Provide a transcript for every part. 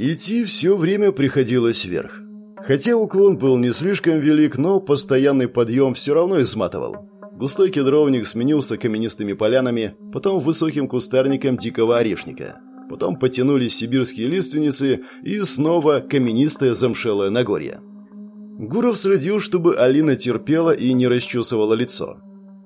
Идти все время приходилось вверх. Хотя уклон был не слишком велик, но постоянный подъем все равно изматывал. Густой кедровник сменился каменистыми полянами, потом высоким кустарником дикого орешника. Потом потянулись сибирские лиственницы и снова каменистое замшелое Нагорье. Гуров следил, чтобы Алина терпела и не расчесывала лицо.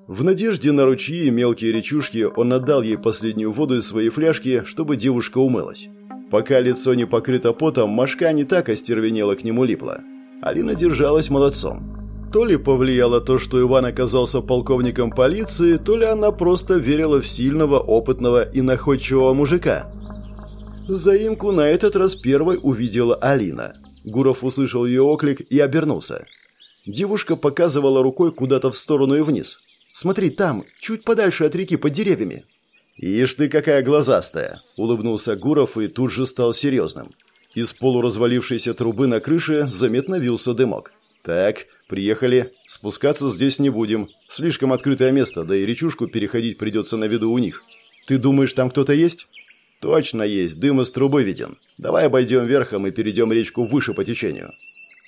В надежде на ручьи и мелкие речушки он отдал ей последнюю воду из своей фляжки, чтобы девушка умылась. Пока лицо не покрыто потом, Машка не так остервенела к нему липла. Алина держалась молодцом. То ли повлияло то, что Иван оказался полковником полиции, то ли она просто верила в сильного, опытного и находчивого мужика. Заимку на этот раз первой увидела Алина. Гуров услышал ее оклик и обернулся. Девушка показывала рукой куда-то в сторону и вниз. «Смотри, там, чуть подальше от реки, под деревьями». «Ишь ты, какая глазастая!» – улыбнулся Гуров и тут же стал серьезным. Из полуразвалившейся трубы на крыше заметно вился дымок. «Так, приехали. Спускаться здесь не будем. Слишком открытое место, да и речушку переходить придется на виду у них. Ты думаешь, там кто-то есть?» «Точно есть. Дым из трубы виден. Давай обойдем верхом и перейдем речку выше по течению».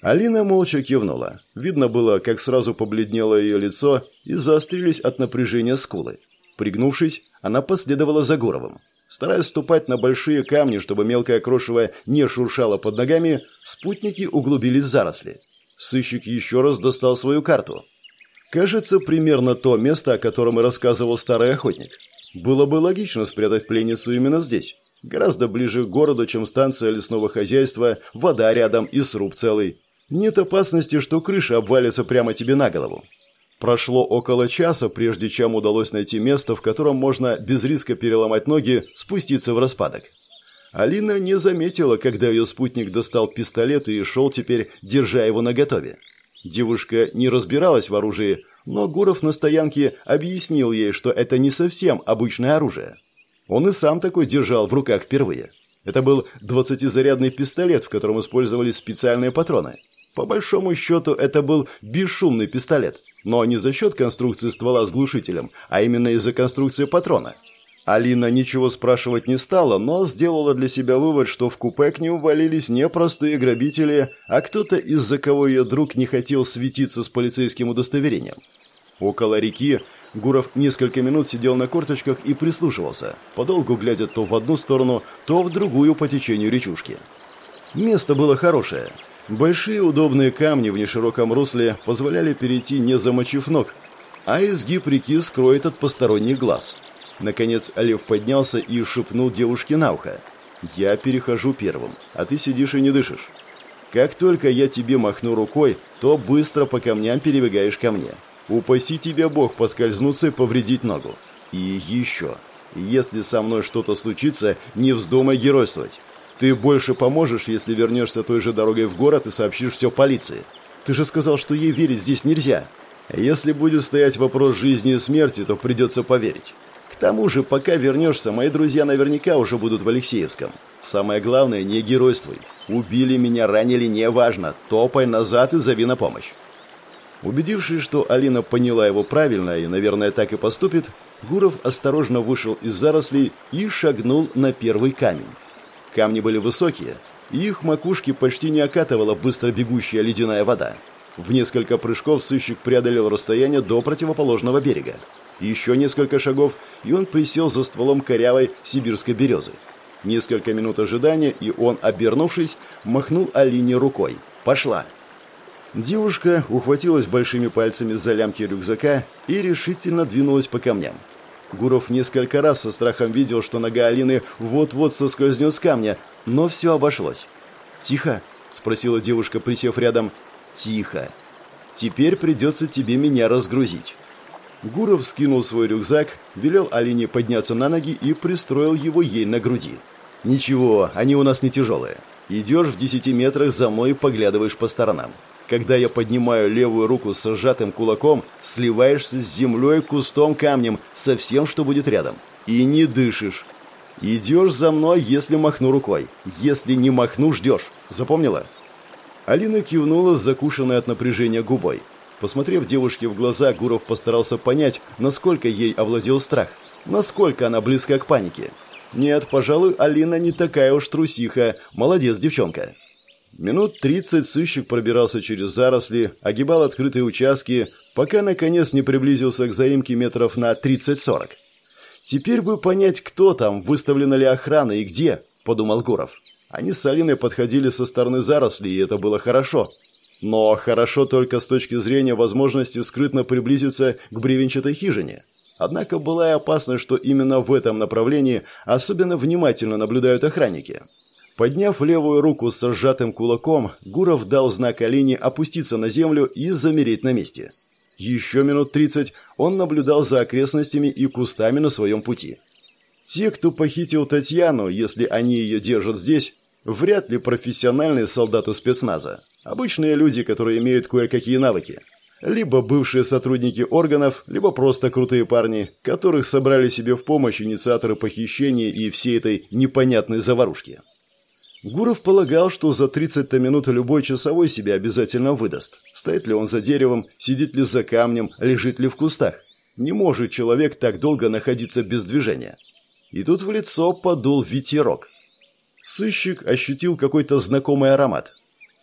Алина молча кивнула. Видно было, как сразу побледнело ее лицо и заострились от напряжения скулы. Пригнувшись, она последовала за Гуровым. Стараясь ступать на большие камни, чтобы мелкое крошево не шуршало под ногами, спутники углубились в заросли. Сыщик еще раз достал свою карту. Кажется, примерно то место, о котором и рассказывал старый охотник. Было бы логично спрятать пленницу именно здесь. Гораздо ближе к городу, чем станция лесного хозяйства, вода рядом и сруб целый. Нет опасности, что крыша обвалится прямо тебе на голову. Прошло около часа, прежде чем удалось найти место, в котором можно без риска переломать ноги, спуститься в распадок. Алина не заметила, когда ее спутник достал пистолет и шел теперь, держа его наготове. Девушка не разбиралась в оружии, но Гуров на стоянке объяснил ей, что это не совсем обычное оружие. Он и сам такой держал в руках впервые. Это был двадцатизарядный пистолет, в котором использовались специальные патроны. По большому счету, это был бесшумный пистолет, но не за счет конструкции ствола с глушителем, а именно из-за конструкции патрона – Алина ничего спрашивать не стала, но сделала для себя вывод, что в купе к ним валились не простые грабители, а кто-то, из-за кого ее друг не хотел светиться с полицейским удостоверением. Около реки Гуров несколько минут сидел на корточках и прислушивался, подолгу глядя то в одну сторону, то в другую по течению речушки. Место было хорошее. Большие удобные камни в нешироком русле позволяли перейти, не замочив ног, а изгиб реки скроет от посторонних глаз – Наконец Лев поднялся и шепнул девушке на ухо. «Я перехожу первым, а ты сидишь и не дышишь. Как только я тебе махну рукой, то быстро по камням перебегаешь ко мне. Упаси тебя Бог поскользнуться и повредить ногу. И еще, если со мной что-то случится, не вздумай геройствовать. Ты больше поможешь, если вернешься той же дорогой в город и сообщишь все полиции. Ты же сказал, что ей верить здесь нельзя. Если будет стоять вопрос жизни и смерти, то придется поверить. К тому же, пока вернешься, мои друзья наверняка уже будут в Алексеевском. Самое главное, не геройствуй. Убили меня, ранили, неважно. Топай назад и зови на помощь. Убедившись, что Алина поняла его правильно и, наверное, так и поступит, Гуров осторожно вышел из зарослей и шагнул на первый камень. Камни были высокие, и их макушки почти не окатывала быстро бегущая ледяная вода. В несколько прыжков сыщик преодолел расстояние до противоположного берега. Еще несколько шагов, и он присел за стволом корявой сибирской березы. Несколько минут ожидания, и он, обернувшись, махнул Алине рукой. «Пошла!» Девушка ухватилась большими пальцами за лямки рюкзака и решительно двинулась по камням. Гуров несколько раз со страхом видел, что нога Алины вот-вот соскользнет с камня, но все обошлось. «Тихо?» – спросила девушка, присев рядом. «Тихо. Теперь придется тебе меня разгрузить». Гуров скинул свой рюкзак, велел Алине подняться на ноги и пристроил его ей на груди. «Ничего, они у нас не тяжелые. Идешь в десяти метрах за мной и поглядываешь по сторонам. Когда я поднимаю левую руку с сжатым кулаком, сливаешься с землей, кустом, камнем, со всем, что будет рядом. И не дышишь. Идешь за мной, если махну рукой. Если не махну, ждешь. Запомнила?» Алина кивнула с закушенной от напряжения губой. Посмотрев девушке в глаза, Гуров постарался понять, насколько ей овладел страх, насколько она близка к панике. Нет, пожалуй, Алина не такая уж трусиха. Молодец, девчонка. Минут тридцать сыщик пробирался через заросли, огибал открытые участки, пока, наконец, не приблизился к заимке метров на 30-40. «Теперь бы понять, кто там, выставлена ли охрана и где», – подумал Гуров. Они с Алиной подходили со стороны зарослей, и это было хорошо. Но хорошо только с точки зрения возможности скрытно приблизиться к бревенчатой хижине. Однако была и опасность, что именно в этом направлении особенно внимательно наблюдают охранники. Подняв левую руку с сжатым кулаком, Гуров дал знак Алине опуститься на землю и замереть на месте. Еще минут тридцать он наблюдал за окрестностями и кустами на своем пути. Те, кто похитил Татьяну, если они ее держат здесь, вряд ли профессиональные солдаты спецназа. Обычные люди, которые имеют кое-какие навыки – либо бывшие сотрудники органов, либо просто крутые парни, которых собрали себе в помощь инициаторы похищения и всей этой непонятной заварушки. Гуров полагал, что за 30 минут любой часовой себя обязательно выдаст. Стоит ли он за деревом, сидит ли за камнем, лежит ли в кустах. Не может человек так долго находиться без движения. И тут в лицо подул ветерок. Сыщик ощутил какой-то знакомый аромат.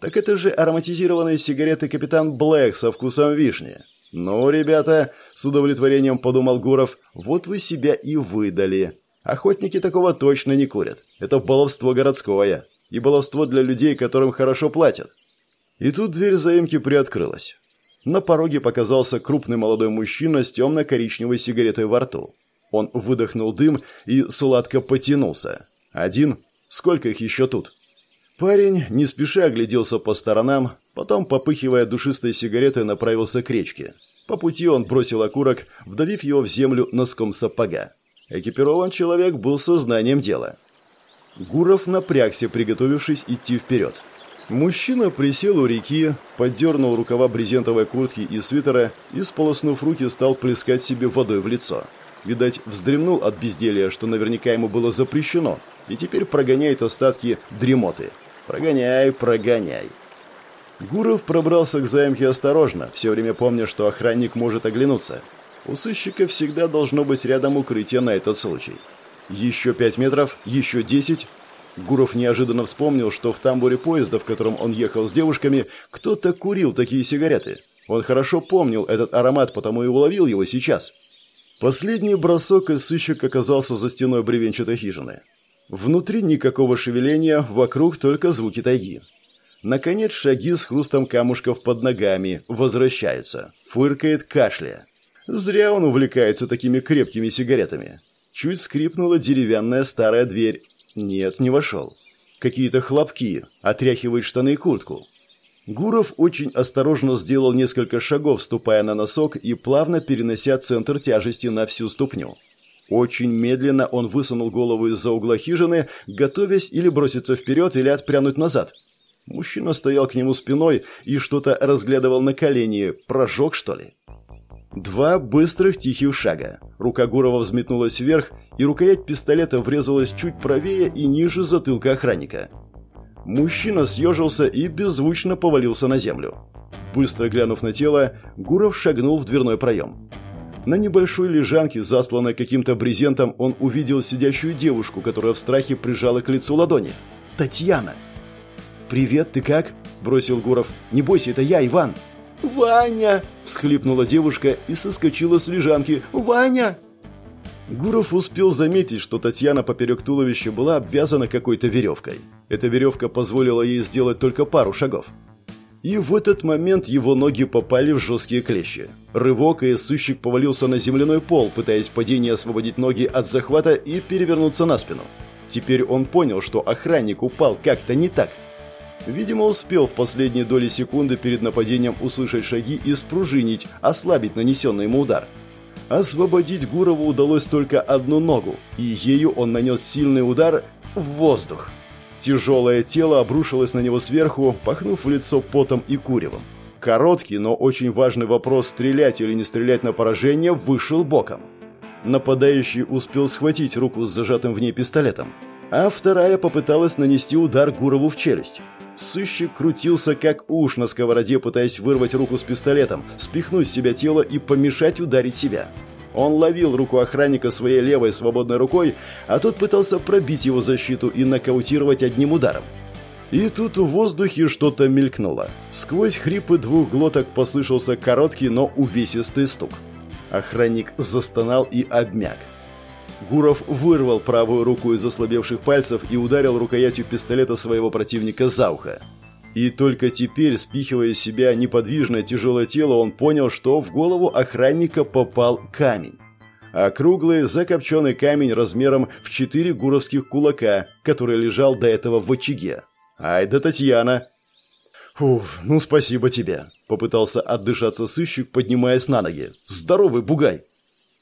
Так это же ароматизированные сигареты «Капитан Блэк» со вкусом вишни. «Ну, ребята», — с удовлетворением подумал Гуров, — «вот вы себя и выдали. Охотники такого точно не курят. Это баловство городское. И баловство для людей, которым хорошо платят». И тут дверь заимки приоткрылась. На пороге показался крупный молодой мужчина с темно-коричневой сигаретой во рту. Он выдохнул дым и сладко потянулся. «Один? Сколько их еще тут?» Парень не спеша огляделся по сторонам, потом, попыхивая душистой сигаретой, направился к речке. По пути он бросил окурок, вдавив его в землю носком сапога. Экипирован человек был сознанием дела. Гуров напрягся, приготовившись идти вперед. Мужчина присел у реки, поддернул рукава брезентовой куртки и свитера и, сполоснув руки, стал плескать себе водой в лицо. Видать, вздремнул от безделья, что наверняка ему было запрещено, и теперь прогоняет остатки дремоты. Прогоняй, прогоняй. Гуров пробрался к заимке осторожно, все время помня, что охранник может оглянуться. У сыщика всегда должно быть рядом укрытие на этот случай. Еще пять метров, еще десять. Гуров неожиданно вспомнил, что в тамбуре поезда, в котором он ехал с девушками, кто-то курил такие сигареты. Он хорошо помнил этот аромат, потому и уловил его сейчас. Последний бросок, и сыщик оказался за стеной бревенчатой хижины. Внутри никакого шевеления, вокруг только звуки тайги. Наконец шаги с хрустом камушков под ногами возвращаются. Фыркает кашля. Зря он увлекается такими крепкими сигаретами. Чуть скрипнула деревянная старая дверь. Нет, не вошел. Какие-то хлопки. Отряхивает штаны и куртку. Гуров очень осторожно сделал несколько шагов, ступая на носок и плавно перенося центр тяжести на всю ступню. Очень медленно он высунул голову из-за угла хижины, готовясь или броситься вперед, или отпрянуть назад. Мужчина стоял к нему спиной и что-то разглядывал на колени. Прожег, что ли? Два быстрых тихих шага. Рука Гурова взметнулась вверх, и рукоять пистолета врезалась чуть правее и ниже затылка охранника. Мужчина съежился и беззвучно повалился на землю. Быстро глянув на тело, Гуров шагнул в дверной проем. На небольшой лежанке, засланной каким-то брезентом, он увидел сидящую девушку, которая в страхе прижала к лицу ладони. «Татьяна!» «Привет, ты как?» – бросил Гуров. «Не бойся, это я, Иван!» «Ваня!» – всхлипнула девушка и соскочила с лежанки. «Ваня!» Гуров успел заметить, что Татьяна поперек туловища была обвязана какой-то веревкой. Эта веревка позволила ей сделать только пару шагов. И в этот момент его ноги попали в жесткие клещи. Рывок, и сыщик повалился на земляной пол, пытаясь в падении освободить ноги от захвата и перевернуться на спину. Теперь он понял, что охранник упал как-то не так. Видимо, успел в последние доли секунды перед нападением услышать шаги и спружинить, ослабить нанесенный ему удар. Освободить Гурову удалось только одну ногу, и ею он нанес сильный удар в воздух. Тяжелое тело обрушилось на него сверху, пахнув в лицо потом и куревом. Короткий, но очень важный вопрос, стрелять или не стрелять на поражение, вышел боком. Нападающий успел схватить руку с зажатым в ней пистолетом, а вторая попыталась нанести удар Гурову в челюсть. Сыщик крутился как уж на сковороде, пытаясь вырвать руку с пистолетом, спихнуть с себя тело и помешать ударить себя. Он ловил руку охранника своей левой свободной рукой, а тот пытался пробить его защиту и нокаутировать одним ударом. И тут в воздухе что-то мелькнуло. Сквозь хрипы двух глоток послышался короткий, но увесистый стук. Охранник застонал и обмяк. Гуров вырвал правую руку из ослабевших пальцев и ударил рукоятью пистолета своего противника за ухо. И только теперь, спихивая из себя неподвижное тяжелое тело, он понял, что в голову охранника попал камень. А круглый, закопченный камень размером в четыре гуровских кулака, который лежал до этого в очаге. «Ай да Татьяна!» «Уф, ну спасибо тебе!» – попытался отдышаться сыщик, поднимаясь на ноги. «Здоровый бугай!»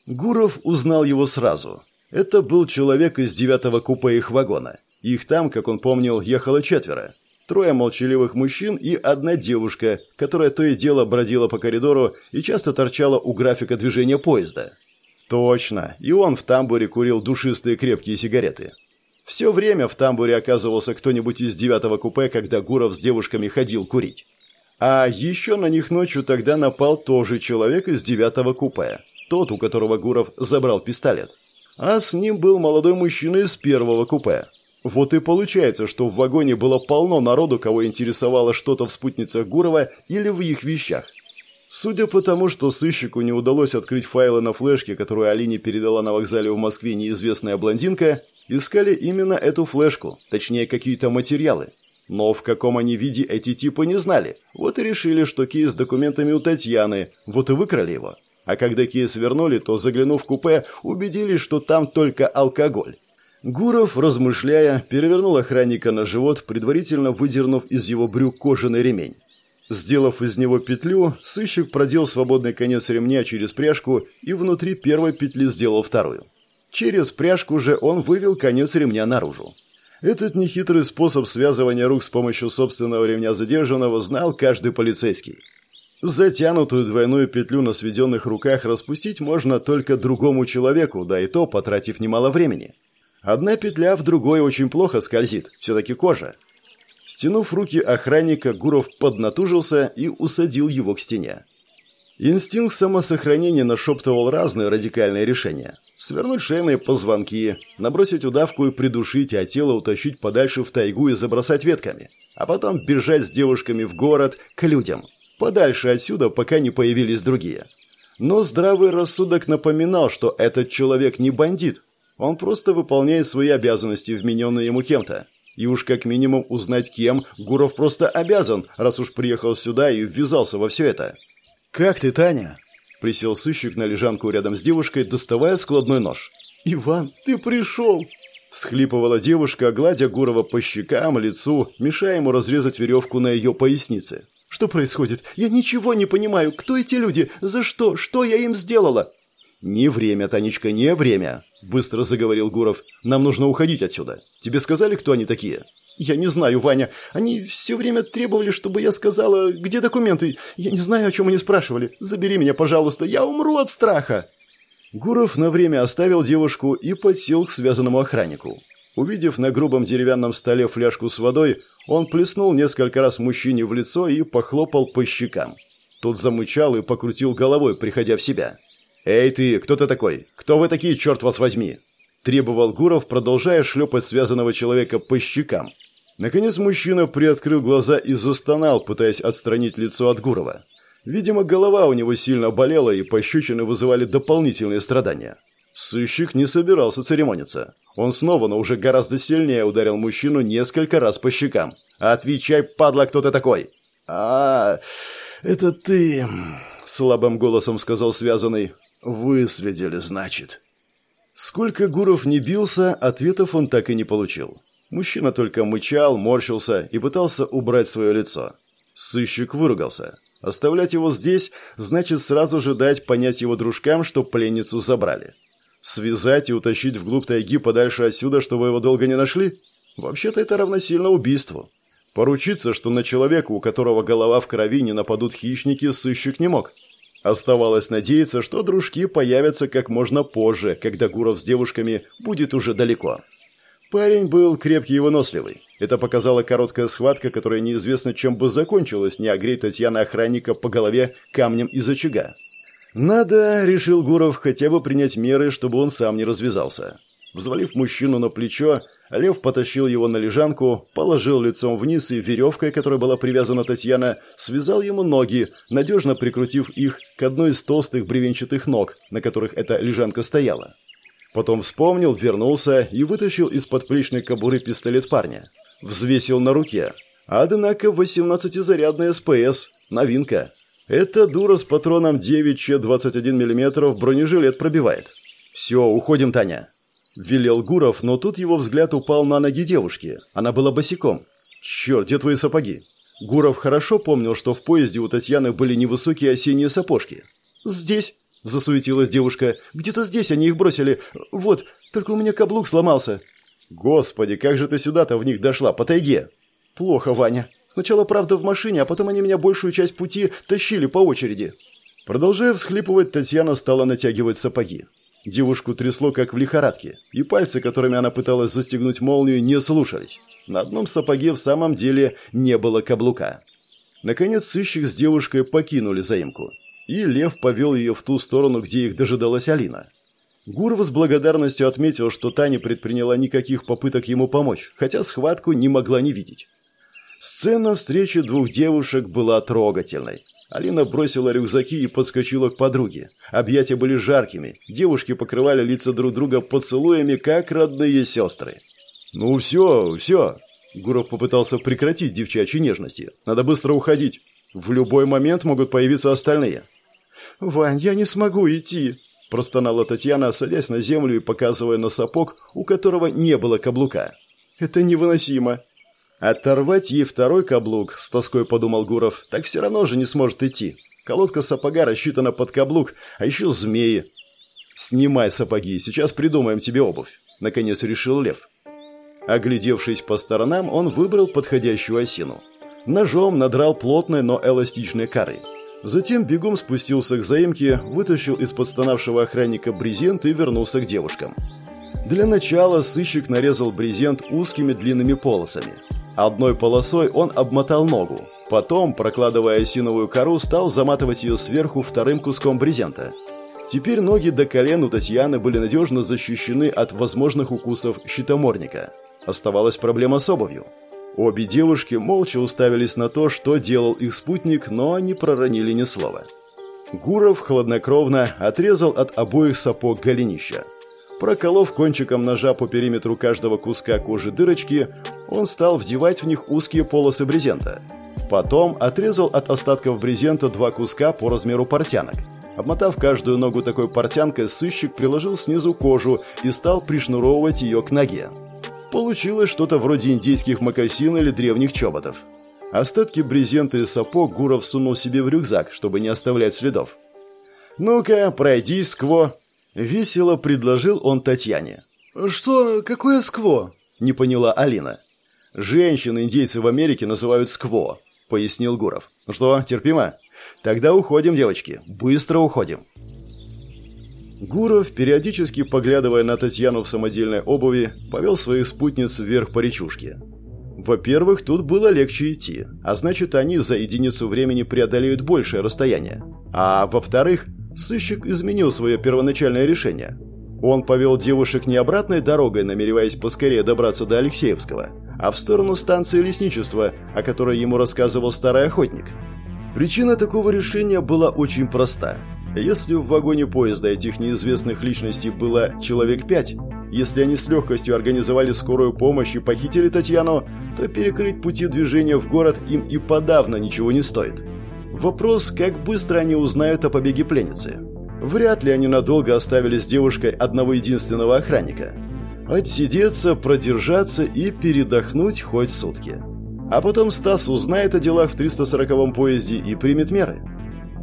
Гуров узнал его сразу. Это был человек из девятого купе их вагона. Их там, как он помнил, ехало четверо трое молчаливых мужчин и одна девушка, которая то и дело бродила по коридору и часто торчала у графика движения поезда. Точно, и он в тамбуре курил душистые крепкие сигареты. Все время в тамбуре оказывался кто-нибудь из девятого купе, когда Гуров с девушками ходил курить. А еще на них ночью тогда напал тоже человек из девятого купе, тот, у которого Гуров забрал пистолет. А с ним был молодой мужчина из первого купе, вот и получается, что в вагоне было полно народу, кого интересовало что-то в спутницах Гурова или в их вещах. Судя по тому, что сыщику не удалось открыть файлы на флешке, которую Алине передала на вокзале в Москве неизвестная блондинка, искали именно эту флешку, точнее какие-то материалы. Но в каком они виде эти типы не знали, вот и решили, что кейс с документами у Татьяны, вот и выкрали его. А когда кейс вернули, то, заглянув в купе, убедились, что там только алкоголь. Гуров, размышляя, перевернул охранника на живот, предварительно выдернув из его брюк кожаный ремень. Сделав из него петлю, сыщик продел свободный конец ремня через пряжку и внутри первой петли сделал вторую. Через пряжку же он вывел конец ремня наружу. Этот нехитрый способ связывания рук с помощью собственного ремня задержанного знал каждый полицейский. Затянутую двойную петлю на сведенных руках распустить можно только другому человеку, да и то потратив немало времени. Одна петля в другой очень плохо скользит, все-таки кожа. Стянув руки охранника, Гуров поднатужился и усадил его к стене. Инстинкт самосохранения нашептывал разные радикальные решения. Свернуть шейные позвонки, набросить удавку и придушить, а тело утащить подальше в тайгу и забросать ветками. А потом бежать с девушками в город, к людям. Подальше отсюда, пока не появились другие. Но здравый рассудок напоминал, что этот человек не бандит, он просто выполняет свои обязанности, вмененные ему кем-то. И уж как минимум узнать кем Гуров просто обязан, раз уж приехал сюда и ввязался во все это. «Как ты, Таня?» Присел сыщик на лежанку рядом с девушкой, доставая складной нож. «Иван, ты пришел!» Всхлипывала девушка, гладя Гурова по щекам, лицу, мешая ему разрезать веревку на ее пояснице. «Что происходит? Я ничего не понимаю. Кто эти люди? За что? Что я им сделала?» «Не время, Танечка, не время!» – быстро заговорил Гуров. «Нам нужно уходить отсюда. Тебе сказали, кто они такие?» «Я не знаю, Ваня. Они все время требовали, чтобы я сказала, где документы. Я не знаю, о чем они спрашивали. Забери меня, пожалуйста. Я умру от страха!» Гуров на время оставил девушку и подсел к связанному охраннику. Увидев на грубом деревянном столе фляжку с водой, он плеснул несколько раз мужчине в лицо и похлопал по щекам. Тот замычал и покрутил головой, приходя в себя. «Эй ты, кто ты такой? Кто вы такие, черт вас возьми?» Требовал Гуров, продолжая шлепать связанного человека по щекам. Наконец мужчина приоткрыл глаза и застонал, пытаясь отстранить лицо от Гурова. Видимо, голова у него сильно болела, и пощечины вызывали дополнительные страдания. Сыщик не собирался церемониться. Он снова, но уже гораздо сильнее ударил мужчину несколько раз по щекам. «Отвечай, падла, кто ты такой?» «А, это ты...» — слабым голосом сказал связанный. «Выследили, значит». Сколько Гуров не бился, ответов он так и не получил. Мужчина только мычал, морщился и пытался убрать свое лицо. Сыщик выругался. Оставлять его здесь значит сразу же дать понять его дружкам, что пленницу забрали. Связать и утащить вглубь тайги подальше отсюда, чтобы его долго не нашли? Вообще-то это равносильно убийству. Поручиться, что на человека, у которого голова в крови, не нападут хищники, сыщик не мог. Оставалось надеяться, что дружки появятся как можно позже, когда Гуров с девушками будет уже далеко. Парень был крепкий и выносливый. Это показала короткая схватка, которая неизвестно чем бы закончилась, не огреть Татьяна охранника по голове камнем из очага. Надо, решил Гуров, хотя бы принять меры, чтобы он сам не развязался. Взвалив мужчину на плечо, Лев потащил его на лежанку, положил лицом вниз и веревкой, которой была привязана Татьяна, связал ему ноги, надежно прикрутив их к одной из толстых бревенчатых ног, на которых эта лежанка стояла. Потом вспомнил, вернулся и вытащил из-под плечной кобуры пистолет парня. Взвесил на руке. Однако 18-зарядный СПС. Новинка. Эта дура с патроном 9Ч21 мм бронежилет пробивает. «Все, уходим, Таня», – велел Гуров, но тут его взгляд упал на ноги девушки. Она была босиком. «Черт, где твои сапоги?» Гуров хорошо помнил, что в поезде у Татьяны были невысокие осенние сапожки. «Здесь», – засуетилась девушка. «Где-то здесь они их бросили. Вот, только у меня каблук сломался». «Господи, как же ты сюда-то в них дошла, по тайге?» «Плохо, Ваня. Сначала, правда, в машине, а потом они меня большую часть пути тащили по очереди». Продолжая всхлипывать, Татьяна стала натягивать сапоги. Девушку трясло, как в лихорадке, и пальцы, которыми она пыталась застегнуть молнию, не слушались. На одном сапоге в самом деле не было каблука. Наконец сыщик с девушкой покинули заимку, и Лев повел ее в ту сторону, где их дожидалась Алина. Гуров с благодарностью отметил, что Таня предприняла никаких попыток ему помочь, хотя схватку не могла не видеть. Сцена встречи двух девушек была трогательной. Алина бросила рюкзаки и подскочила к подруге. Объятия были жаркими, девушки покрывали лица друг друга поцелуями, как родные сестры. «Ну все, все!» Гуров попытался прекратить девчачьи нежности. «Надо быстро уходить. В любой момент могут появиться остальные». «Вань, я не смогу идти!» Простонала Татьяна, садясь на землю и показывая на сапог, у которого не было каблука. «Это невыносимо!» Оторвать ей второй каблук, с тоской подумал Гуров, так все равно же не сможет идти. Колодка сапога рассчитана под каблук, а еще змеи. «Снимай сапоги, сейчас придумаем тебе обувь», — наконец решил Лев. Оглядевшись по сторонам, он выбрал подходящую осину. Ножом надрал плотной, но эластичной коры. Затем бегом спустился к заимке, вытащил из подстонавшего охранника брезент и вернулся к девушкам. Для начала сыщик нарезал брезент узкими длинными полосами — Одной полосой он обмотал ногу. Потом, прокладывая осиновую кору, стал заматывать ее сверху вторым куском брезента. Теперь ноги до колен у Татьяны были надежно защищены от возможных укусов щитоморника. Оставалась проблема с обувью. Обе девушки молча уставились на то, что делал их спутник, но не проронили ни слова. Гуров хладнокровно отрезал от обоих сапог голенища. Проколов кончиком ножа по периметру каждого куска кожи дырочки, он стал вдевать в них узкие полосы брезента. Потом отрезал от остатков брезента два куска по размеру портянок. Обмотав каждую ногу такой портянкой, сыщик приложил снизу кожу и стал пришнуровывать ее к ноге. Получилось что-то вроде индийских мокасин или древних чоботов. Остатки брезента и сапог Гуров сунул себе в рюкзак, чтобы не оставлять следов. «Ну-ка, пройди, скво!» Весело предложил он Татьяне. «Что? Какое скво?» – не поняла Алина. «Женщины индейцы в Америке называют скво», – пояснил Гуров. «Ну что, терпимо? Тогда уходим, девочки. Быстро уходим». Гуров, периодически поглядывая на Татьяну в самодельной обуви, повел своих спутниц вверх по речушке. Во-первых, тут было легче идти, а значит, они за единицу времени преодолеют большее расстояние. А во-вторых, сыщик изменил свое первоначальное решение. Он повел девушек не обратной дорогой, намереваясь поскорее добраться до Алексеевского, а в сторону станции лесничества, о которой ему рассказывал старый охотник. Причина такого решения была очень проста. Если в вагоне поезда этих неизвестных личностей было человек пять, если они с легкостью организовали скорую помощь и похитили Татьяну, то перекрыть пути движения в город им и подавно ничего не стоит. Вопрос, как быстро они узнают о побеге пленницы. Вряд ли они надолго оставили с девушкой одного единственного охранника. Отсидеться, продержаться и передохнуть хоть сутки. А потом Стас узнает о делах в 340-м поезде и примет меры.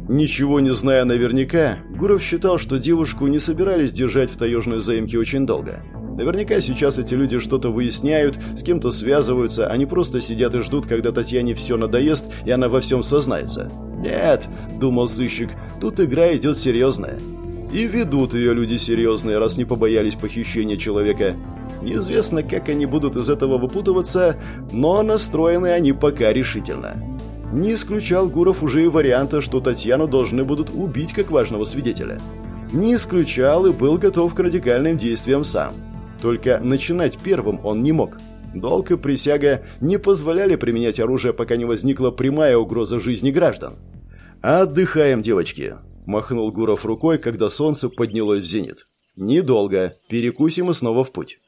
Ничего не зная наверняка, Гуров считал, что девушку не собирались держать в таежной заимке очень долго. Наверняка сейчас эти люди что-то выясняют, с кем-то связываются, они просто сидят и ждут, когда Татьяне все надоест, и она во всем сознается. «Нет», — думал сыщик, — «тут игра идет серьезная». И ведут ее люди серьезные, раз не побоялись похищения человека. Неизвестно, как они будут из этого выпутываться, но настроены они пока решительно. Не исключал Гуров уже и варианта, что Татьяну должны будут убить как важного свидетеля. Не исключал и был готов к радикальным действиям сам. Только начинать первым он не мог. Долг и присяга не позволяли применять оружие, пока не возникла прямая угроза жизни граждан. «Отдыхаем, девочки», – махнул Гуров рукой, когда солнце поднялось в зенит. «Недолго. Перекусим и снова в путь».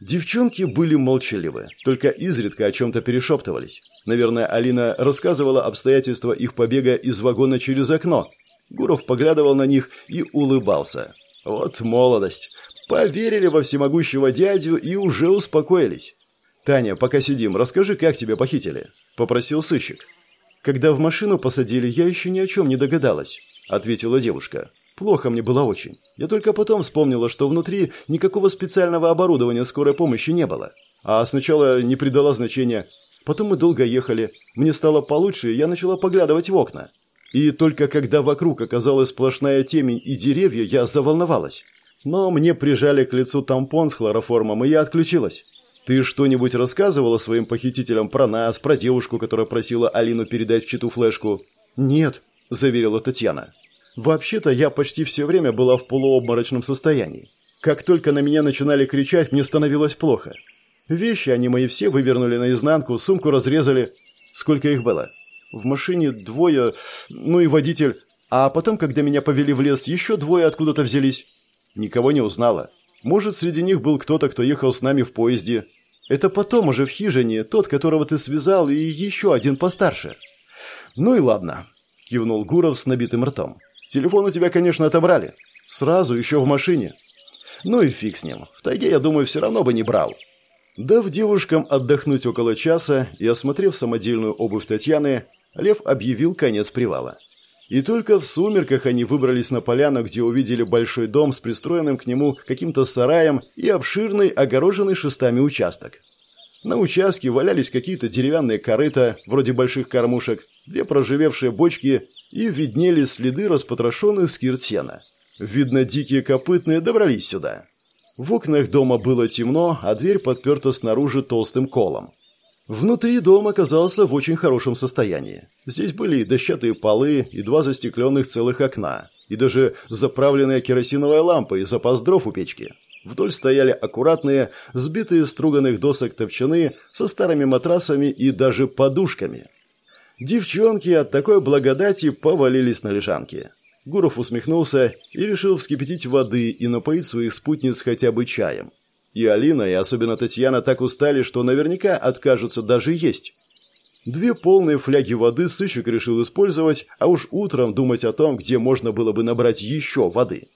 Девчонки были молчаливы, только изредка о чем-то перешептывались. Наверное, Алина рассказывала обстоятельства их побега из вагона через окно. Гуров поглядывал на них и улыбался. Вот молодость. Поверили во всемогущего дядю и уже успокоились. «Таня, пока сидим, расскажи, как тебя похитили?» – попросил сыщик. «Когда в машину посадили, я еще ни о чем не догадалась», – ответила девушка. «Плохо мне было очень. Я только потом вспомнила, что внутри никакого специального оборудования скорой помощи не было. А сначала не придала значения. Потом мы долго ехали. Мне стало получше, и я начала поглядывать в окна. И только когда вокруг оказалась сплошная темень и деревья, я заволновалась. Но мне прижали к лицу тампон с хлороформом, и я отключилась. Ты что-нибудь рассказывала своим похитителям про нас, про девушку, которая просила Алину передать в читу флешку? Нет, заверила Татьяна. Вообще-то я почти все время была в полуобморочном состоянии. Как только на меня начинали кричать, мне становилось плохо. Вещи они мои все вывернули наизнанку, сумку разрезали. Сколько их было? В машине двое, ну и водитель. А потом, когда меня повели в лес, еще двое откуда-то взялись. Никого не узнала. Может, среди них был кто-то, кто ехал с нами в поезде. Это потом уже в хижине, тот, которого ты связал, и еще один постарше. Ну и ладно, кивнул Гуров с набитым ртом. Телефон у тебя, конечно, отобрали. Сразу, еще в машине. Ну и фиг с ним. В тайге, я думаю, все равно бы не брал. Дав девушкам отдохнуть около часа и осмотрев самодельную обувь Татьяны, Лев объявил конец привала. И только в сумерках они выбрались на поляну, где увидели большой дом с пристроенным к нему каким-то сараем и обширный, огороженный шестами участок. На участке валялись какие-то деревянные корыта, вроде больших кормушек, две проживевшие бочки и виднелись следы распотрошенных скирт сена. Видно, дикие копытные добрались сюда. В окнах дома было темно, а дверь подперта снаружи толстым колом. Внутри дом оказался в очень хорошем состоянии. Здесь были и дощатые полы, и два застекленных целых окна, и даже заправленная керосиновая лампа и запас дров у печки. Вдоль стояли аккуратные, сбитые струганных досок топчаны со старыми матрасами и даже подушками. Девчонки от такой благодати повалились на лежанки. Гуров усмехнулся и решил вскипятить воды и напоить своих спутниц хотя бы чаем. И Алина, и особенно Татьяна так устали, что наверняка откажутся даже есть. Две полные фляги воды сыщик решил использовать, а уж утром думать о том, где можно было бы набрать еще воды.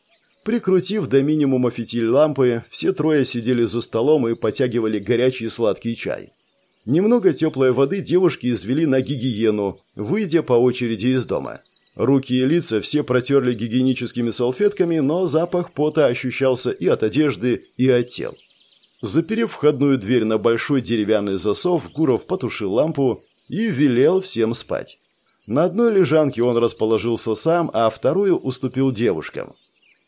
Прикрутив до минимума фитиль лампы, все трое сидели за столом и потягивали горячий сладкий чай. Немного теплой воды девушки извели на гигиену, выйдя по очереди из дома. Руки и лица все протерли гигиеническими салфетками, но запах пота ощущался и от одежды, и от тел. Заперев входную дверь на большой деревянный засов, Гуров потушил лампу и велел всем спать. На одной лежанке он расположился сам, а вторую уступил девушкам.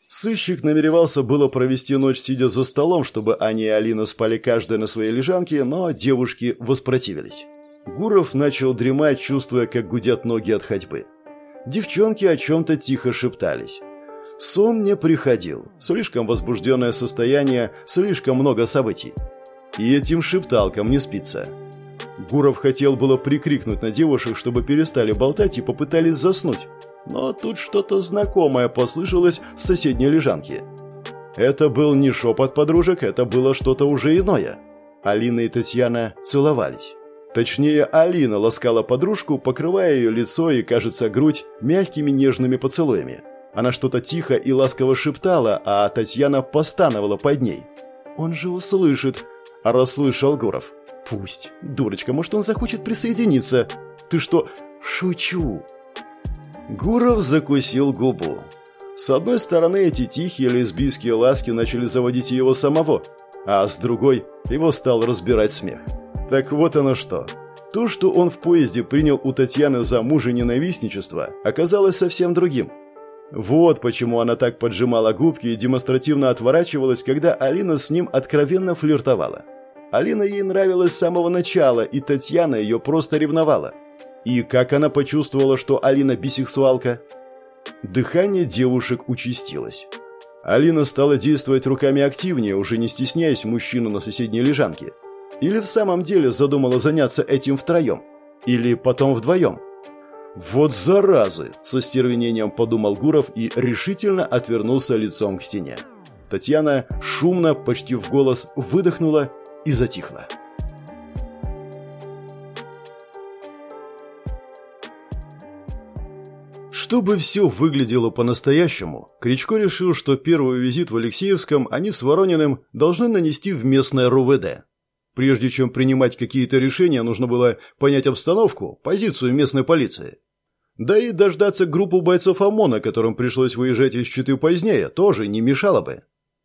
Сыщик намеревался было провести ночь, сидя за столом, чтобы Аня и Алина спали каждая на своей лежанке, но девушки воспротивились. Гуров начал дремать, чувствуя, как гудят ноги от ходьбы. Девчонки о чем-то тихо шептались. Сон не приходил. Слишком возбужденное состояние, слишком много событий. И этим шепталкам не спится. Гуров хотел было прикрикнуть на девушек, чтобы перестали болтать и попытались заснуть. Но тут что-то знакомое послышалось с соседней лежанки. Это был не шепот подружек, это было что-то уже иное. Алина и Татьяна целовались. Точнее, Алина ласкала подружку, покрывая ее лицо и, кажется, грудь мягкими нежными поцелуями. Она что-то тихо и ласково шептала, а Татьяна постановала под ней. «Он же услышит!» – расслышал Гуров. «Пусть. Дурочка, может, он захочет присоединиться? Ты что?» «Шучу!» Гуров закусил губу. С одной стороны, эти тихие лесбийские ласки начали заводить его самого, а с другой его стал разбирать смех. Так вот оно что. То, что он в поезде принял у Татьяны за мужа ненавистничество, оказалось совсем другим. Вот почему она так поджимала губки и демонстративно отворачивалась, когда Алина с ним откровенно флиртовала. Алина ей нравилась с самого начала, и Татьяна ее просто ревновала. И как она почувствовала, что Алина бисексуалка? Дыхание девушек участилось. Алина стала действовать руками активнее, уже не стесняясь мужчину на соседней лежанке. Или в самом деле задумала заняться этим втроем? Или потом вдвоем? «Вот заразы!» – со стервенением подумал Гуров и решительно отвернулся лицом к стене. Татьяна шумно, почти в голос, выдохнула и затихла. Чтобы все выглядело по-настоящему, Кричко решил, что первый визит в Алексеевском они с Ворониным должны нанести в местное РУВД. Прежде чем принимать какие-то решения, нужно было понять обстановку, позицию местной полиции. Да и дождаться группу бойцов ОМОНа, которым пришлось выезжать из Читы позднее, тоже не мешало бы.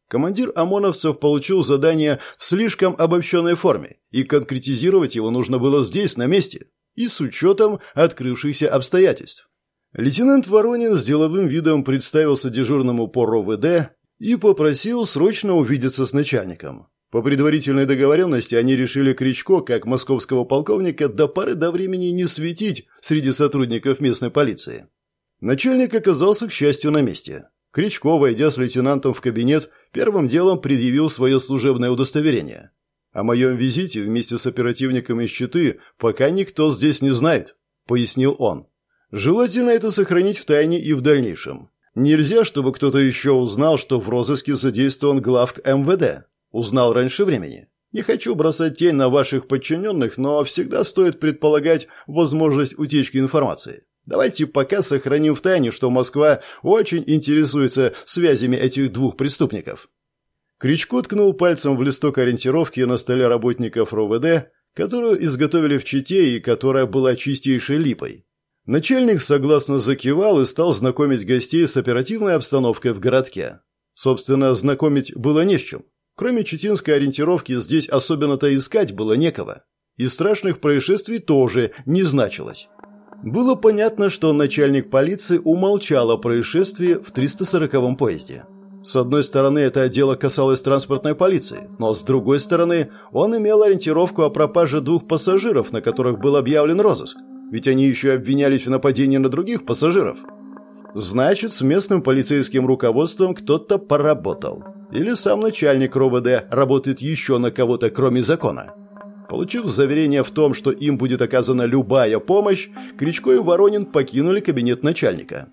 Командир ОМОНовцев получил задание в слишком обобщенной форме, и конкретизировать его нужно было здесь, на месте, и с учетом открывшихся обстоятельств. Лейтенант Воронин с деловым видом представился дежурному по РОВД и попросил срочно увидеться с начальником. По предварительной договоренности они решили Кричко, как московского полковника, до поры до времени не светить среди сотрудников местной полиции. Начальник оказался, к счастью, на месте. Кричко, войдя с лейтенантом в кабинет, первым делом предъявил свое служебное удостоверение. О моем визите вместе с оперативником из Читы пока никто здесь не знает, пояснил он. Желательно это сохранить в тайне и в дальнейшем. Нельзя, чтобы кто-то еще узнал, что в розыске задействован главк МВД. Узнал раньше времени. Не хочу бросать тень на ваших подчиненных, но всегда стоит предполагать возможность утечки информации. Давайте пока сохраним в тайне, что Москва очень интересуется связями этих двух преступников. Кричко ткнул пальцем в листок ориентировки на столе работников РОВД, которую изготовили в Чите и которая была чистейшей липой. Начальник согласно закивал и стал знакомить гостей с оперативной обстановкой в городке. Собственно, знакомить было не с чем. Кроме читинской ориентировки здесь особенно-то искать было некого. И страшных происшествий тоже не значилось. Было понятно, что начальник полиции умолчал о происшествии в 340-м поезде. С одной стороны, это дело касалось транспортной полиции, но с другой стороны, он имел ориентировку о пропаже двух пассажиров, на которых был объявлен розыск ведь они еще обвинялись в нападении на других пассажиров. Значит, с местным полицейским руководством кто-то поработал. Или сам начальник РОВД работает еще на кого-то, кроме закона. Получив заверение в том, что им будет оказана любая помощь, Кричко и Воронин покинули кабинет начальника.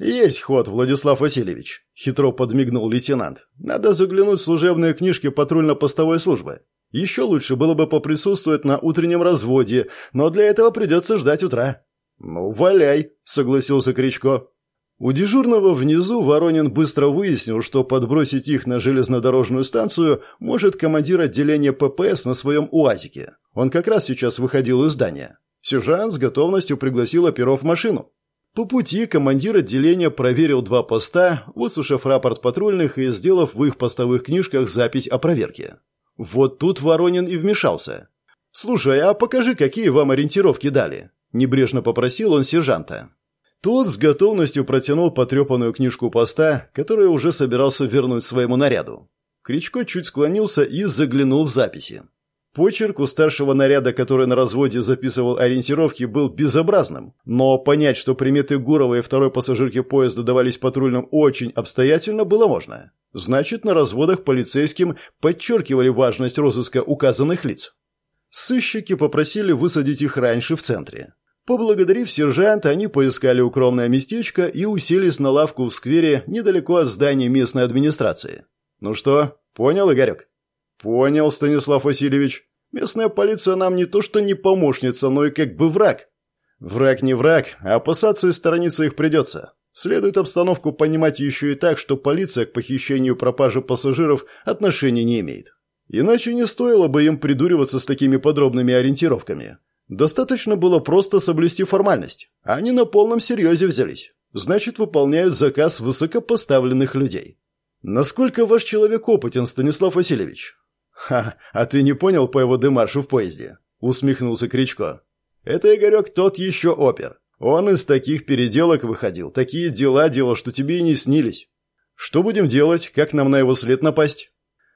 «Есть ход, Владислав Васильевич», – хитро подмигнул лейтенант. «Надо заглянуть в служебные книжки патрульно-постовой службы. Еще лучше было бы поприсутствовать на утреннем разводе, но для этого придется ждать утра». «Ну, валяй», — согласился Кричко. У дежурного внизу Воронин быстро выяснил, что подбросить их на железнодорожную станцию может командир отделения ППС на своем УАЗике. Он как раз сейчас выходил из здания. Сержант с готовностью пригласил оперов в машину. По пути командир отделения проверил два поста, выслушав рапорт патрульных и сделав в их постовых книжках запись о проверке. Вот тут Воронин и вмешался. «Слушай, а покажи, какие вам ориентировки дали?» Небрежно попросил он сержанта. Тот с готовностью протянул потрепанную книжку поста, которую уже собирался вернуть своему наряду. Кричко чуть склонился и заглянул в записи. Почерк у старшего наряда, который на разводе записывал ориентировки, был безобразным, но понять, что приметы Гурова и второй пассажирки поезда давались патрульным очень обстоятельно, было можно. Значит, на разводах полицейским подчеркивали важность розыска указанных лиц. Сыщики попросили высадить их раньше в центре. Поблагодарив сержанта, они поискали укромное местечко и уселись на лавку в сквере недалеко от здания местной администрации. «Ну что, понял, Игорек?» «Понял, Станислав Васильевич. Местная полиция нам не то что не помощница, но и как бы враг». «Враг не враг, а опасаться и сторониться их придется. Следует обстановку понимать еще и так, что полиция к похищению пропажи пассажиров отношения не имеет. Иначе не стоило бы им придуриваться с такими подробными ориентировками. Достаточно было просто соблюсти формальность. Они на полном серьезе взялись. Значит, выполняют заказ высокопоставленных людей. Насколько ваш человек опытен, Станислав Васильевич? Ха, а ты не понял по его демаршу в поезде? Усмехнулся Кричко. Это Игорек тот еще опер. Он из таких переделок выходил, такие дела делал, что тебе и не снились. Что будем делать? Как нам на его след напасть?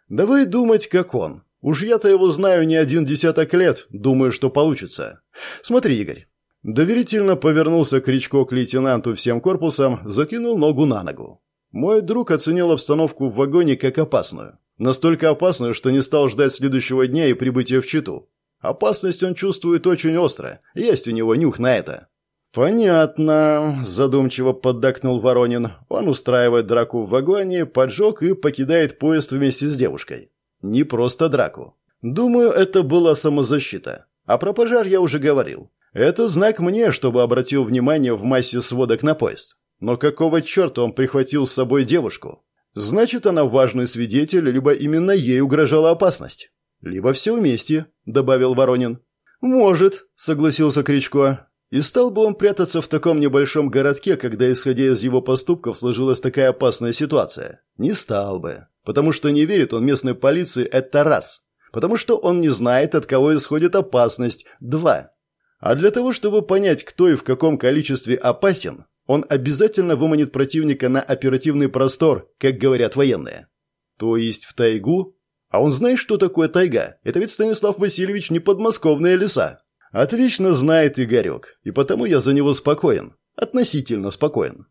Давай думать, как он. Уж я-то его знаю не один десяток лет, думаю, что получится. Смотри, Игорь. Доверительно повернулся Кричко к лейтенанту всем корпусом, закинул ногу на ногу. Мой друг оценил обстановку в вагоне как опасную. Настолько опасную, что не стал ждать следующего дня и прибытия в Читу. Опасность он чувствует очень остро, есть у него нюх на это. «Понятно», – задумчиво поддакнул Воронин. Он устраивает драку в вагоне, поджог и покидает поезд вместе с девушкой. Не просто драку. Думаю, это была самозащита. А про пожар я уже говорил. Это знак мне, чтобы обратил внимание в массе сводок на поезд. Но какого черта он прихватил с собой девушку? Значит, она важный свидетель, либо именно ей угрожала опасность. Либо все вместе, добавил Воронин. Может, согласился Кричко. И стал бы он прятаться в таком небольшом городке, когда, исходя из его поступков, сложилась такая опасная ситуация? Не стал бы. Потому что не верит он местной полиции, это раз. Потому что он не знает, от кого исходит опасность, два. А для того, чтобы понять, кто и в каком количестве опасен, он обязательно выманит противника на оперативный простор, как говорят военные. То есть в тайгу? А он знает, что такое тайга? Это ведь Станислав Васильевич не подмосковные леса. Отлично знает Игорек, и потому я за него спокоен. Относительно спокоен.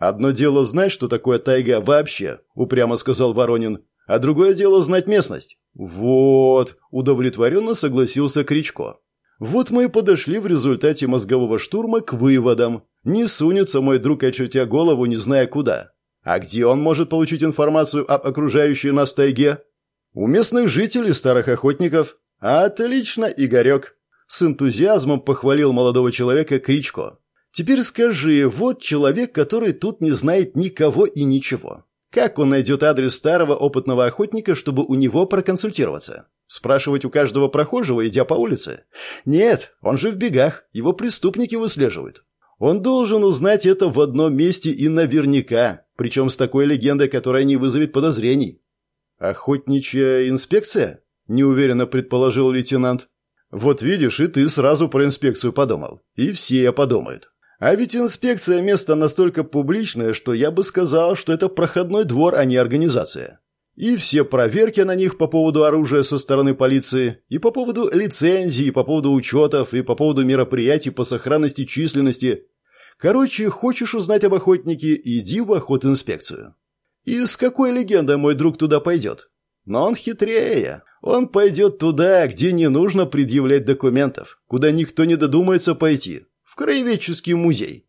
Одно дело знать, что такое тайга вообще, упрямо сказал Воронин, а другое дело знать местность. Вот, удовлетворенно согласился Кричко. Вот мы и подошли в результате мозгового штурма к выводам. Не сунется мой друг, очертя голову, не зная куда. А где он может получить информацию об окружающей нас тайге? У местных жителей, старых охотников. Отлично, Игорек. С энтузиазмом похвалил молодого человека Кричко. Теперь скажи, вот человек, который тут не знает никого и ничего. Как он найдет адрес старого опытного охотника, чтобы у него проконсультироваться? Спрашивать у каждого прохожего, идя по улице? Нет, он же в бегах, его преступники выслеживают. Он должен узнать это в одном месте и наверняка, причем с такой легендой, которая не вызовет подозрений. «Охотничья инспекция?» – неуверенно предположил лейтенант. «Вот видишь, и ты сразу про инспекцию подумал. И все подумают. А ведь инспекция – место настолько публичное, что я бы сказал, что это проходной двор, а не организация. И все проверки на них по поводу оружия со стороны полиции, и по поводу лицензий, и по поводу учетов, и по поводу мероприятий по сохранности численности. Короче, хочешь узнать об охотнике – иди в охотинспекцию. И с какой легендой мой друг туда пойдет? Но он хитрее. Он пойдет туда, где не нужно предъявлять документов, куда никто не додумается пойти. В краеведческий музей.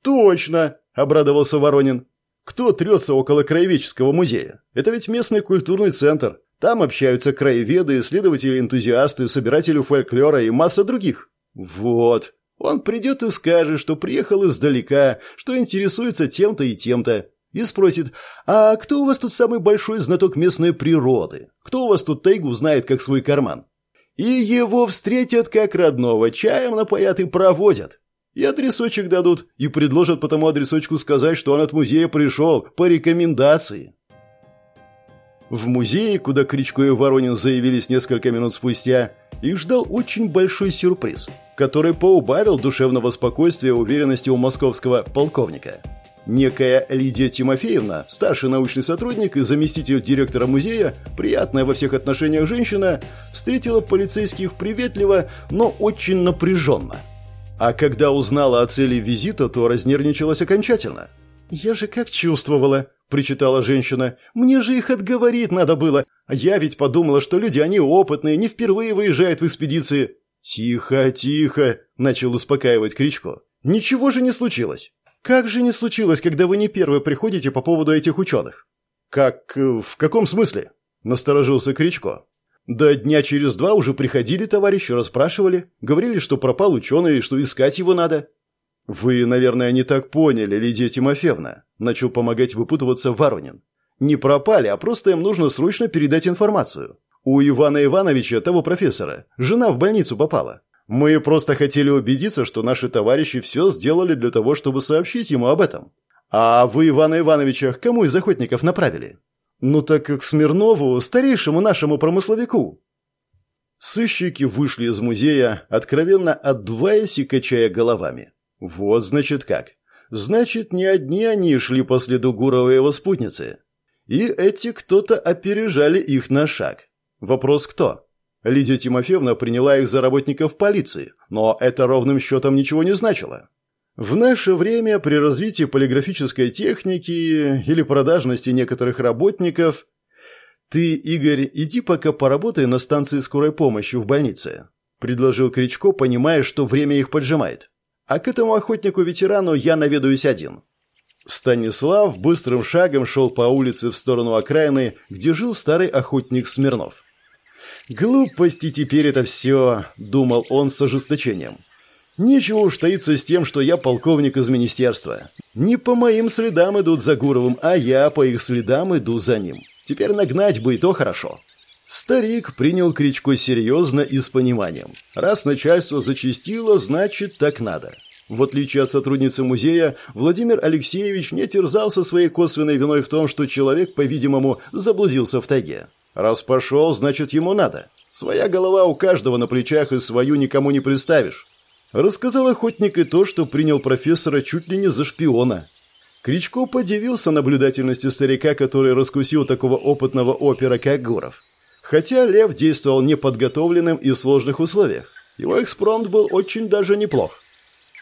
«Точно!» – обрадовался Воронин. Кто трется около краеведческого музея? Это ведь местный культурный центр. Там общаются краеведы, исследователи-энтузиасты, собиратели фольклора и масса других. Вот. Он придет и скажет, что приехал издалека, что интересуется тем-то и тем-то. И спросит, а кто у вас тут самый большой знаток местной природы? Кто у вас тут тайгу знает, как свой карман? И его встретят как родного, чаем напоят и проводят. И адресочек дадут, и предложат по тому адресочку сказать, что он от музея пришел, по рекомендации. В музее, куда Кричко и Воронин заявились несколько минут спустя, их ждал очень большой сюрприз, который поубавил душевного спокойствия и уверенности у московского полковника. Некая Лидия Тимофеевна, старший научный сотрудник и заместитель директора музея, приятная во всех отношениях женщина, встретила полицейских приветливо, но очень напряженно – а когда узнала о цели визита, то разнервничалась окончательно. «Я же как чувствовала», – причитала женщина. «Мне же их отговорить надо было. Я ведь подумала, что люди, они опытные, не впервые выезжают в экспедиции». «Тихо, тихо», – начал успокаивать Кричко. «Ничего же не случилось». «Как же не случилось, когда вы не первые приходите по поводу этих ученых?» «Как... Э, в каком смысле?» – насторожился Кричко. Да дня через два уже приходили товарищи, расспрашивали. Говорили, что пропал ученый и что искать его надо. «Вы, наверное, не так поняли, Лидия Тимофеевна», – начал помогать выпутываться Воронин. «Не пропали, а просто им нужно срочно передать информацию. У Ивана Ивановича, того профессора, жена в больницу попала. Мы просто хотели убедиться, что наши товарищи все сделали для того, чтобы сообщить ему об этом. А вы Ивана Ивановича к кому из охотников направили?» «Ну так к Смирнову, старейшему нашему промысловику». Сыщики вышли из музея, откровенно отдуваясь и качая головами. Вот, значит, как. Значит, не одни они шли по следу Гурова и его спутницы. И эти кто-то опережали их на шаг. Вопрос кто? Лидия Тимофеевна приняла их за работников полиции, но это ровным счетом ничего не значило. В наше время при развитии полиграфической техники или продажности некоторых работников «Ты, Игорь, иди пока поработай на станции скорой помощи в больнице», – предложил Кричко, понимая, что время их поджимает. «А к этому охотнику-ветерану я наведаюсь один». Станислав быстрым шагом шел по улице в сторону окраины, где жил старый охотник Смирнов. «Глупости теперь это все», – думал он с ожесточением. Нечего уж таиться с тем, что я полковник из министерства. Не по моим следам идут за Гуровым, а я по их следам иду за ним. Теперь нагнать бы и то хорошо. Старик принял Кричко серьезно и с пониманием. Раз начальство зачастило, значит, так надо. В отличие от сотрудницы музея, Владимир Алексеевич не терзался своей косвенной виной в том, что человек, по-видимому, заблудился в тайге. Раз пошел, значит, ему надо. Своя голова у каждого на плечах и свою никому не представишь. Рассказал охотник и то, что принял профессора чуть ли не за шпиона. Кричко подивился наблюдательности старика, который раскусил такого опытного опера, как Гуров. Хотя Лев действовал неподготовленным и в сложных условиях. Его экспромт был очень даже неплох.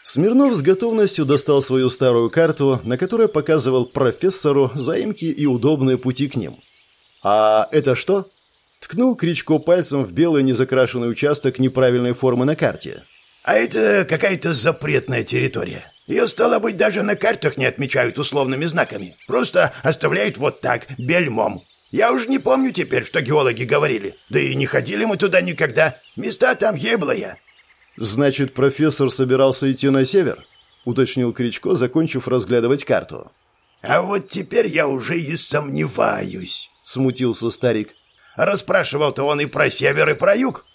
Смирнов с готовностью достал свою старую карту, на которой показывал профессору заимки и удобные пути к ним. «А это что?» Ткнул Кричко пальцем в белый незакрашенный участок неправильной формы на карте. А это какая-то запретная территория. Ее, стало быть, даже на картах не отмечают условными знаками. Просто оставляют вот так, бельмом. Я уже не помню теперь, что геологи говорили. Да и не ходили мы туда никогда. Места там еблые. Значит, профессор собирался идти на север? Уточнил Кричко, закончив разглядывать карту. А вот теперь я уже и сомневаюсь, смутился старик. Расспрашивал-то он и про север, и про юг.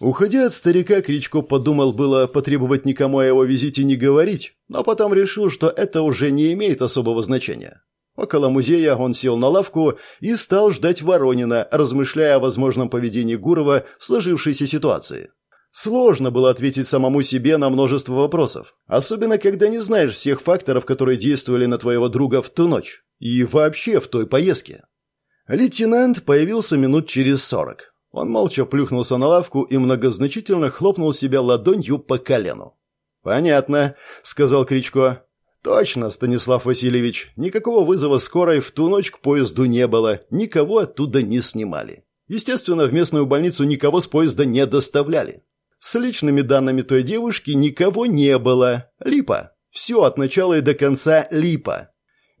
Уходя от старика, Кричко подумал было потребовать никому о его визите не говорить, но потом решил, что это уже не имеет особого значения. Около музея он сел на лавку и стал ждать Воронина, размышляя о возможном поведении Гурова в сложившейся ситуации. Сложно было ответить самому себе на множество вопросов, особенно когда не знаешь всех факторов, которые действовали на твоего друга в ту ночь и вообще в той поездке. Лейтенант появился минут через сорок. Он молча плюхнулся на лавку и многозначительно хлопнул себя ладонью по колену. «Понятно», — сказал Кричко. «Точно, Станислав Васильевич, никакого вызова скорой в ту ночь к поезду не было, никого оттуда не снимали. Естественно, в местную больницу никого с поезда не доставляли. С личными данными той девушки никого не было. Липа. Все от начала и до конца липа.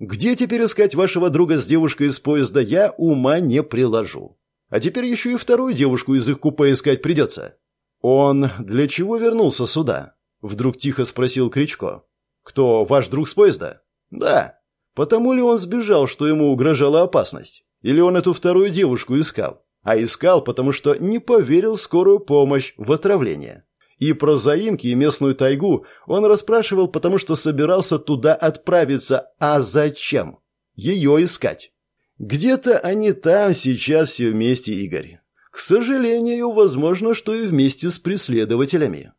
Где теперь искать вашего друга с девушкой из поезда, я ума не приложу. А теперь еще и вторую девушку из их купе искать придется. Он для чего вернулся сюда? Вдруг тихо спросил Кричко. Кто, ваш друг с поезда? Да. Потому ли он сбежал, что ему угрожала опасность? Или он эту вторую девушку искал? А искал, потому что не поверил в скорую помощь в отравление. И про заимки и местную тайгу он расспрашивал, потому что собирался туда отправиться. А зачем? Ее искать. Где-то они там сейчас все вместе, Игорь. К сожалению, возможно, что и вместе с преследователями.